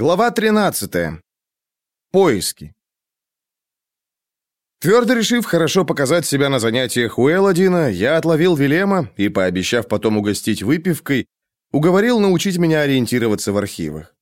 Глава 13. Поиски. Твердо решив хорошо показать себя на занятиях у Элладина, я отловил Вилема и, пообещав потом угостить выпивкой, уговорил научить меня ориентироваться в архивах.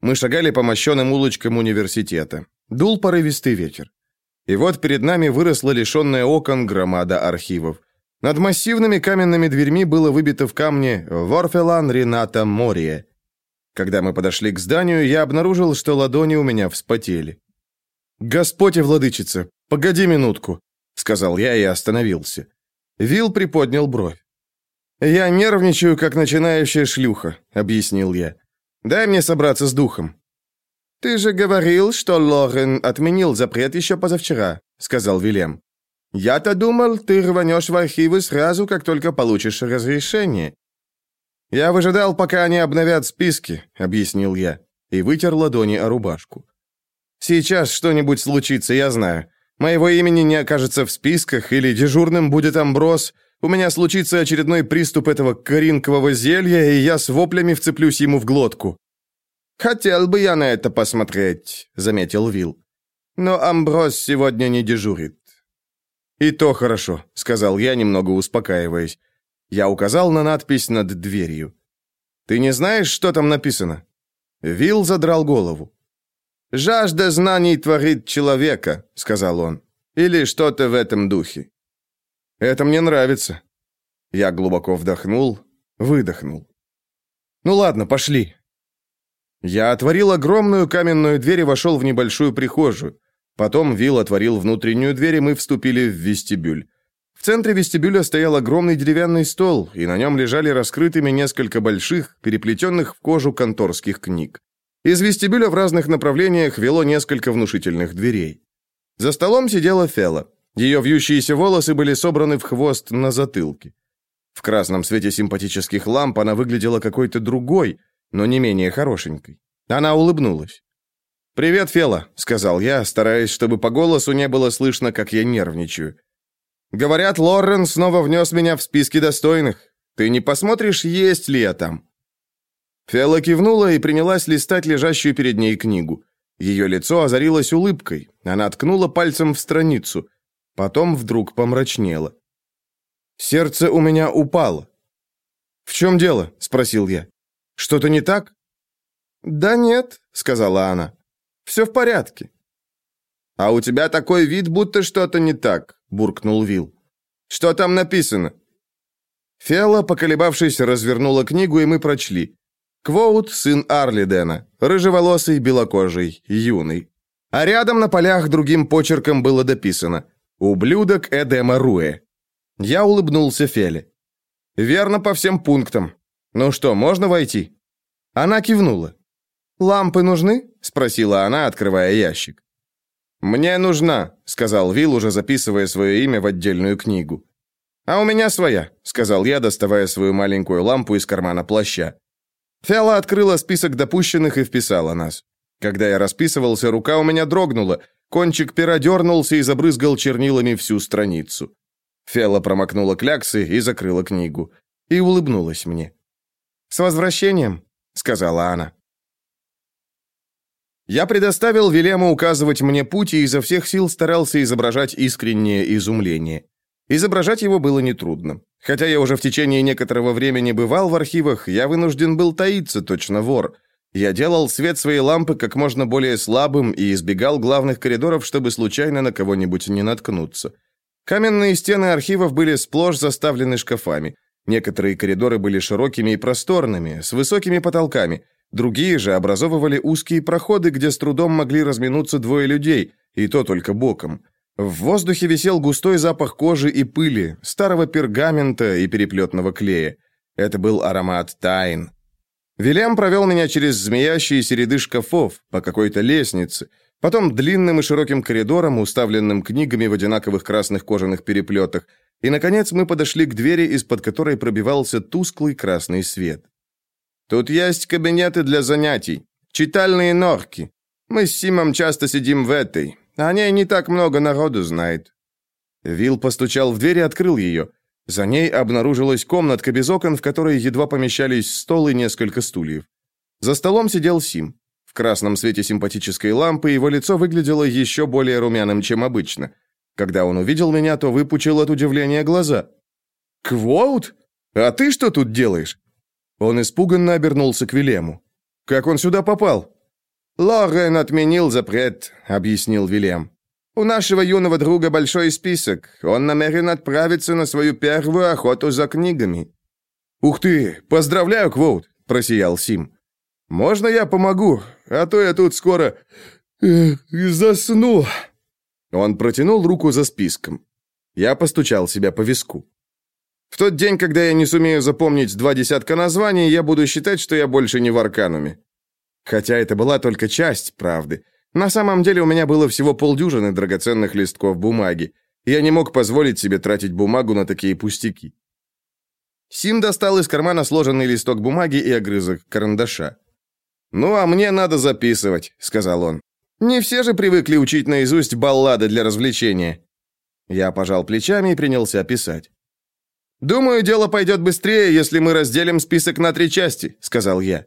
Мы шагали по мощеным улочкам университета. Дул порывистый ветер. И вот перед нами выросла лишенная окон громада архивов. Над массивными каменными дверьми было выбито в камне «Ворфелан Рената Мория», когда мы подошли к зданию, я обнаружил, что ладони у меня вспотели. «Господь и владычица, погоди минутку», — сказал я и остановился. Вил приподнял бровь. «Я нервничаю, как начинающая шлюха», — объяснил я. «Дай мне собраться с духом». «Ты же говорил, что Лорен отменил запрет еще позавчера», — сказал Вилем. «Я-то думал, ты рванешь в архивы сразу, как только получишь разрешение. «Я выжидал, пока они обновят списки», — объяснил я, и вытер ладони о рубашку. «Сейчас что-нибудь случится, я знаю. Моего имени не окажется в списках, или дежурным будет Амброс. У меня случится очередной приступ этого коринкового зелья, и я с воплями вцеплюсь ему в глотку». «Хотел бы я на это посмотреть», — заметил Вил. «Но Амброс сегодня не дежурит». «И то хорошо», — сказал я, немного успокаиваясь. Я указал на надпись над дверью. «Ты не знаешь, что там написано?» Вилл задрал голову. «Жажда знаний творит человека», — сказал он. «Или что-то в этом духе». «Это мне нравится». Я глубоко вдохнул, выдохнул. «Ну ладно, пошли». Я отворил огромную каменную дверь и вошел в небольшую прихожую. Потом Вилл отворил внутреннюю дверь, и мы вступили в вестибюль. В центре вестибюля стоял огромный деревянный стол, и на нем лежали раскрытыми несколько больших, переплетенных в кожу конторских книг. Из вестибюля в разных направлениях вело несколько внушительных дверей. За столом сидела Фела. Ее вьющиеся волосы были собраны в хвост на затылке. В красном свете симпатических ламп она выглядела какой-то другой, но не менее хорошенькой. Она улыбнулась. «Привет, Фела», — сказал я, стараясь, чтобы по голосу не было слышно, как я нервничаю. Говорят, Лорен снова внес меня в списки достойных. Ты не посмотришь, есть ли я там?» Фиала кивнула и принялась листать лежащую перед ней книгу. Ее лицо озарилось улыбкой. Она ткнула пальцем в страницу. Потом вдруг помрачнело. Сердце у меня упало. «В чем дело?» — спросил я. «Что-то не так?» «Да нет», — сказала она. «Все в порядке». «А у тебя такой вид, будто что-то не так», — буркнул Вил. «Что там написано?» Фиала, поколебавшись, развернула книгу, и мы прочли. Квоут, сын Арлидена, рыжеволосый, белокожий, юный. А рядом на полях другим почерком было дописано «Ублюдок Эдема Руэ». Я улыбнулся Феле. «Верно по всем пунктам. Ну что, можно войти?» Она кивнула. «Лампы нужны?» — спросила она, открывая ящик. «Мне нужна», — сказал Вил, уже записывая свое имя в отдельную книгу. «А у меня своя», — сказал я, доставая свою маленькую лампу из кармана плаща. Фиала открыла список допущенных и вписала нас. Когда я расписывался, рука у меня дрогнула, кончик пера дернулся и забрызгал чернилами всю страницу. Фиала промокнула кляксы и закрыла книгу. И улыбнулась мне. «С возвращением», — сказала она. Я предоставил Вилему указывать мне путь и изо всех сил старался изображать искреннее изумление. Изображать его было нетрудно. Хотя я уже в течение некоторого времени бывал в архивах, я вынужден был таиться, точно вор. Я делал свет своей лампы как можно более слабым и избегал главных коридоров, чтобы случайно на кого-нибудь не наткнуться. Каменные стены архивов были сплошь заставлены шкафами. Некоторые коридоры были широкими и просторными, с высокими потолками – Другие же образовывали узкие проходы, где с трудом могли разминуться двое людей, и то только боком. В воздухе висел густой запах кожи и пыли, старого пергамента и переплетного клея. Это был аромат тайн. Вильям провел меня через змеящиеся ряды шкафов по какой-то лестнице, потом длинным и широким коридором, уставленным книгами в одинаковых красных кожаных переплетах, и, наконец, мы подошли к двери, из-под которой пробивался тусклый красный свет. Тут есть кабинеты для занятий, читальные норки. Мы с Симом часто сидим в этой. О ней не так много народу знает». Вил постучал в дверь и открыл ее. За ней обнаружилась комнатка без окон, в которой едва помещались стол и несколько стульев. За столом сидел Сим. В красном свете симпатической лампы его лицо выглядело еще более румяным, чем обычно. Когда он увидел меня, то выпучил от удивления глаза. «Квоут? А ты что тут делаешь?» Он испуганно обернулся к Вилему. «Как он сюда попал?» «Лорен отменил запрет», — объяснил Вильям. «У нашего юного друга большой список. Он намерен отправиться на свою первую охоту за книгами». «Ух ты! Поздравляю, Квоут!» — просиял Сим. «Можно я помогу? А то я тут скоро... Э, засну!» Он протянул руку за списком. Я постучал себя по виску. В тот день, когда я не сумею запомнить два десятка названий, я буду считать, что я больше не в Аркануме. Хотя это была только часть правды. На самом деле у меня было всего полдюжины драгоценных листков бумаги. Я не мог позволить себе тратить бумагу на такие пустяки. Сим достал из кармана сложенный листок бумаги и огрызок карандаша. «Ну, а мне надо записывать», — сказал он. «Не все же привыкли учить наизусть баллады для развлечения». Я пожал плечами и принялся писать. «Думаю, дело пойдет быстрее, если мы разделим список на три части», — сказал я.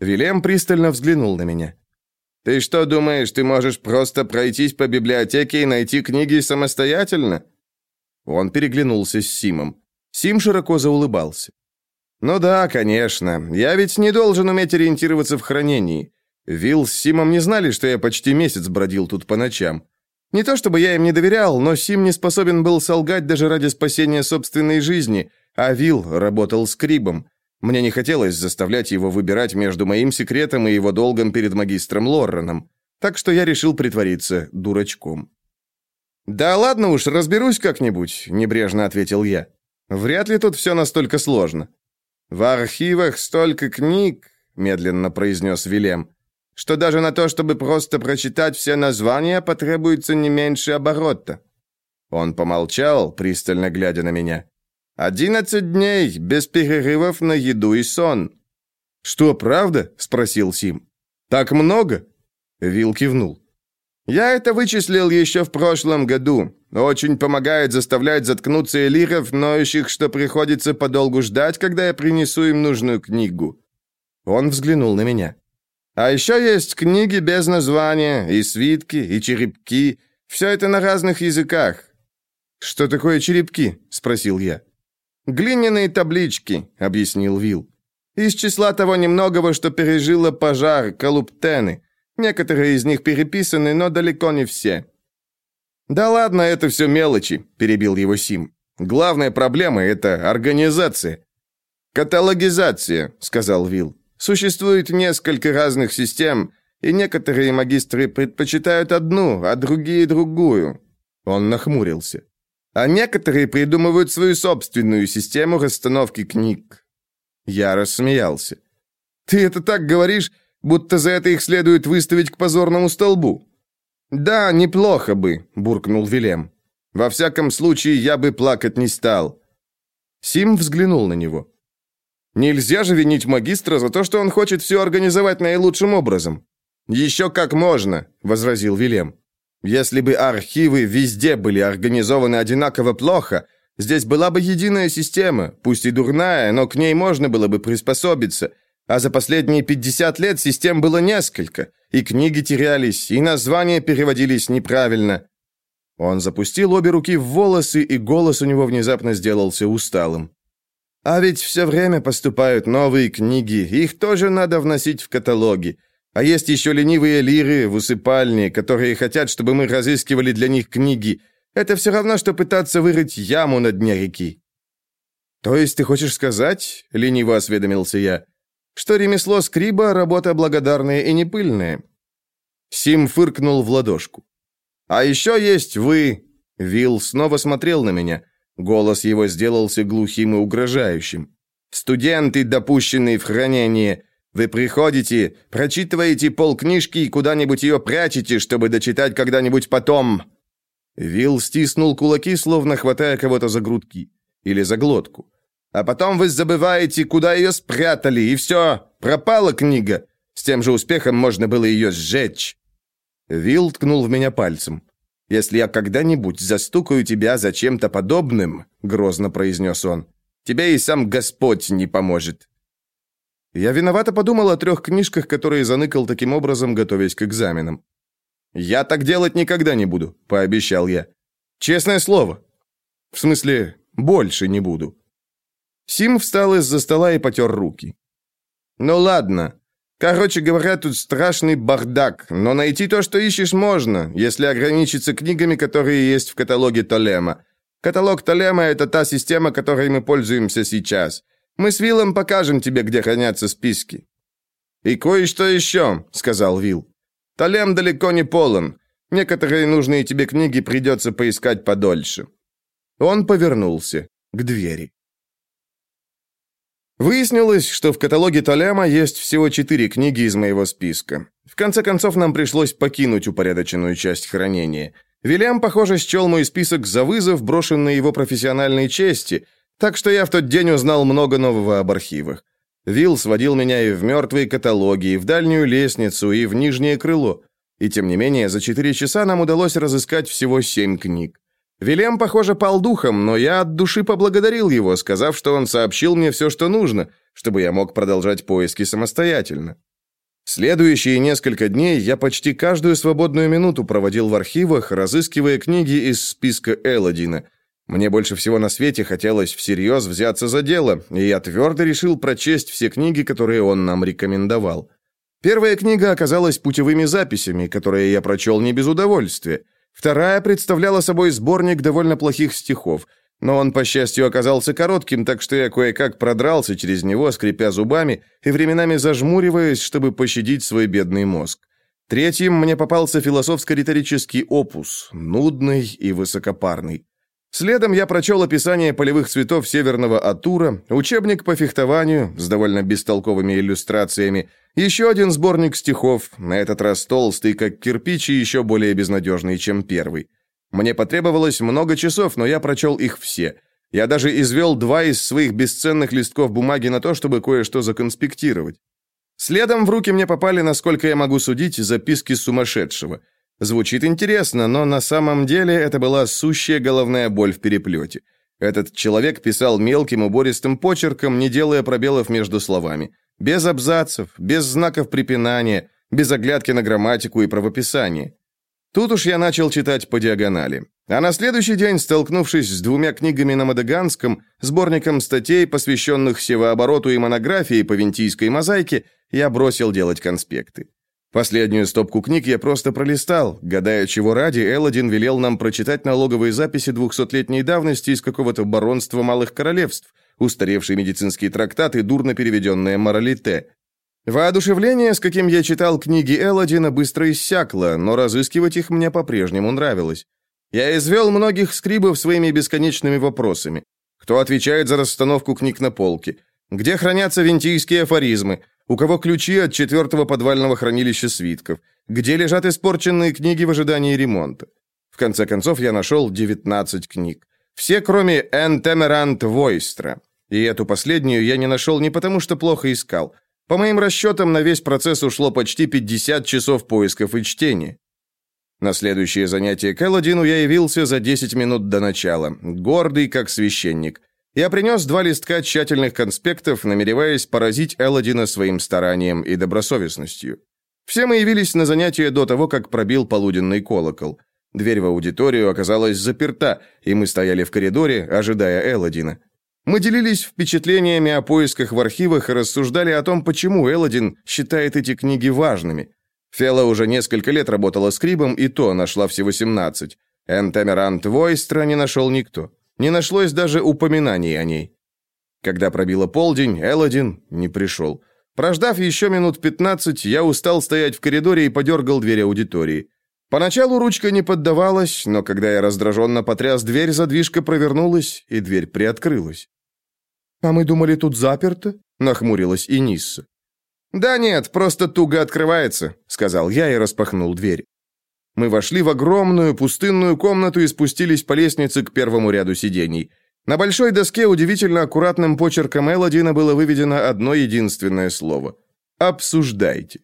Вилем пристально взглянул на меня. «Ты что думаешь, ты можешь просто пройтись по библиотеке и найти книги самостоятельно?» Он переглянулся с Симом. Сим широко заулыбался. «Ну да, конечно. Я ведь не должен уметь ориентироваться в хранении. Вилл с Симом не знали, что я почти месяц бродил тут по ночам. Не то чтобы я им не доверял, но Сим не способен был солгать даже ради спасения собственной жизни, а Вилл работал скрибом. Мне не хотелось заставлять его выбирать между моим секретом и его долгом перед магистром Лорреном, так что я решил притвориться дурачком. «Да ладно уж, разберусь как-нибудь», — небрежно ответил я. «Вряд ли тут все настолько сложно». «В архивах столько книг», — медленно произнес Вилем, «что даже на то, чтобы просто прочитать все названия, потребуется не меньше оборота». Он помолчал, пристально глядя на меня. Одиннадцать дней, без перерывов на еду и сон». «Что, правда?» — спросил Сим. «Так много?» Вил кивнул. «Я это вычислил еще в прошлом году. Очень помогает заставлять заткнуться элиров, ноющих, что приходится подолгу ждать, когда я принесу им нужную книгу». Он взглянул на меня. «А еще есть книги без названия, и свитки, и черепки. Все это на разных языках». «Что такое черепки?» — спросил я. «Глиняные таблички», — объяснил Вил. «Из числа того немногого, что пережило пожар Калуптены. Некоторые из них переписаны, но далеко не все». «Да ладно, это все мелочи», — перебил его Сим. «Главная проблема — это организация». «Каталогизация», — сказал Вил. «Существует несколько разных систем, и некоторые магистры предпочитают одну, а другие — другую». Он нахмурился а некоторые придумывают свою собственную систему расстановки книг. Я рассмеялся. Ты это так говоришь, будто за это их следует выставить к позорному столбу. Да, неплохо бы, буркнул Вилем. Во всяком случае, я бы плакать не стал. Сим взглянул на него. Нельзя же винить магистра за то, что он хочет все организовать наилучшим образом. «Еще как можно», — возразил Вилем. Если бы архивы везде были организованы одинаково плохо, здесь была бы единая система, пусть и дурная, но к ней можно было бы приспособиться. А за последние 50 лет систем было несколько, и книги терялись, и названия переводились неправильно. Он запустил обе руки в волосы, и голос у него внезапно сделался усталым. А ведь все время поступают новые книги, их тоже надо вносить в каталоги. А есть еще ленивые лиры в усыпальне, которые хотят, чтобы мы разыскивали для них книги. Это все равно, что пытаться вырыть яму на дне реки». «То есть ты хочешь сказать, — лениво осведомился я, — что ремесло скриба — работа благодарная и непыльная?» Сим фыркнул в ладошку. «А еще есть вы!» Вилл снова смотрел на меня. Голос его сделался глухим и угрожающим. «Студенты, допущенные в хранение, вы приходите, прочитываете полкнижки и куда-нибудь ее прячете, чтобы дочитать когда-нибудь потом». Вилл стиснул кулаки, словно хватая кого-то за грудки или за глотку. «А потом вы забываете, куда ее спрятали, и все, пропала книга. С тем же успехом можно было ее сжечь». Вилл ткнул в меня пальцем. «Если я когда-нибудь застукаю тебя за чем-то подобным», — грозно произнес он, — «тебе и сам Господь не поможет». Я виновато подумал о трех книжках, которые заныкал таким образом, готовясь к экзаменам. «Я так делать никогда не буду», — пообещал я. «Честное слово». «В смысле, больше не буду». Сим встал из-за стола и потер руки. «Ну ладно. Короче говоря, тут страшный бардак, но найти то, что ищешь, можно, если ограничиться книгами, которые есть в каталоге Толема. Каталог Толема — это та система, которой мы пользуемся сейчас. Мы с Виллом покажем тебе, где хранятся списки». «И кое-что еще», — сказал Вилл. «Толем далеко не полон. Некоторые нужные тебе книги придется поискать подольше». Он повернулся к двери. Выяснилось, что в каталоге Толема есть всего четыре книги из моего списка. В конце концов, нам пришлось покинуть упорядоченную часть хранения. Вильям, похоже, счел мой список за вызов, брошенный его профессиональной чести, так что я в тот день узнал много нового об архивах. Вилл сводил меня и в мертвые каталоги, и в дальнюю лестницу, и в нижнее крыло. И тем не менее, за четыре часа нам удалось разыскать всего семь книг. Вильям, похоже, пал духом, но я от души поблагодарил его, сказав, что он сообщил мне все, что нужно, чтобы я мог продолжать поиски самостоятельно. Следующие несколько дней я почти каждую свободную минуту проводил в архивах, разыскивая книги из списка Элодина. Мне больше всего на свете хотелось всерьез взяться за дело, и я твердо решил прочесть все книги, которые он нам рекомендовал. Первая книга оказалась путевыми записями, которые я прочел не без удовольствия. Вторая представляла собой сборник довольно плохих стихов, но он, по счастью, оказался коротким, так что я кое-как продрался через него, скрипя зубами и временами зажмуриваясь, чтобы пощадить свой бедный мозг. Третьим мне попался философско-риторический опус, нудный и высокопарный. Следом я прочел описание полевых цветов северного Атура, учебник по фехтованию с довольно бестолковыми иллюстрациями, еще один сборник стихов, на этот раз толстый, как кирпич, и еще более безнадежный, чем первый. Мне потребовалось много часов, но я прочел их все. Я даже извел два из своих бесценных листков бумаги на то, чтобы кое-что законспектировать. Следом в руки мне попали, насколько я могу судить, записки сумасшедшего. Звучит интересно, но на самом деле это была сущая головная боль в переплете. Этот человек писал мелким убористым почерком, не делая пробелов между словами. Без абзацев, без знаков препинания, без оглядки на грамматику и правописание. Тут уж я начал читать по диагонали. А на следующий день, столкнувшись с двумя книгами на Мадаганском, сборником статей, посвященных севообороту и монографии по винтийской мозаике, я бросил делать конспекты. Последнюю стопку книг я просто пролистал, гадая, чего ради Элодин велел нам прочитать налоговые записи двухсотлетней давности из какого-то баронства малых королевств, устаревший медицинский трактат и дурно переведенное моралите. Воодушевление, с каким я читал книги Элодина, быстро иссякло, но разыскивать их мне по-прежнему нравилось. Я извел многих скрибов своими бесконечными вопросами. Кто отвечает за расстановку книг на полке? Где хранятся винтийские афоризмы? У кого ключи от четвертого подвального хранилища свитков? Где лежат испорченные книги в ожидании ремонта? В конце концов, я нашел 19 книг. Все, кроме «Эн Темерант Войстра». И эту последнюю я не нашел не потому, что плохо искал. По моим расчетам, на весь процесс ушло почти 50 часов поисков и чтения. На следующее занятие к Элодину я явился за 10 минут до начала, гордый как священник. Я принес два листка тщательных конспектов, намереваясь поразить Элодина своим старанием и добросовестностью. Все мы явились на занятие до того, как пробил полуденный колокол. Дверь в аудиторию оказалась заперта, и мы стояли в коридоре, ожидая Элодина. Мы делились впечатлениями о поисках в архивах и рассуждали о том, почему Элодин считает эти книги важными. Фела уже несколько лет работала скрибом, и то нашла всего 17. Энтемерант Войстра не нашел никто. Не нашлось даже упоминаний о ней. Когда пробило полдень, Элодин не пришел. Прождав еще минут 15, я устал стоять в коридоре и подергал дверь аудитории. Поначалу ручка не поддавалась, но когда я раздраженно потряс дверь, задвижка провернулась, и дверь приоткрылась. «А мы думали, тут заперто?» — нахмурилась Инисса. «Да нет, просто туго открывается», — сказал я и распахнул дверь. Мы вошли в огромную пустынную комнату и спустились по лестнице к первому ряду сидений. На большой доске удивительно аккуратным почерком Элодина было выведено одно единственное слово — «Обсуждайте».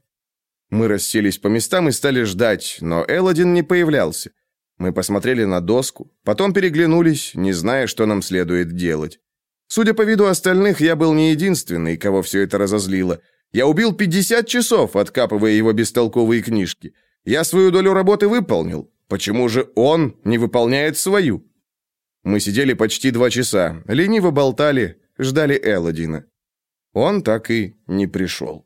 Мы расселись по местам и стали ждать, но Элодин не появлялся. Мы посмотрели на доску, потом переглянулись, не зная, что нам следует делать. Судя по виду остальных, я был не единственный, кого все это разозлило. Я убил 50 часов, откапывая его бестолковые книжки. Я свою долю работы выполнил. Почему же он не выполняет свою? Мы сидели почти два часа, лениво болтали, ждали Элодина. Он так и не пришел.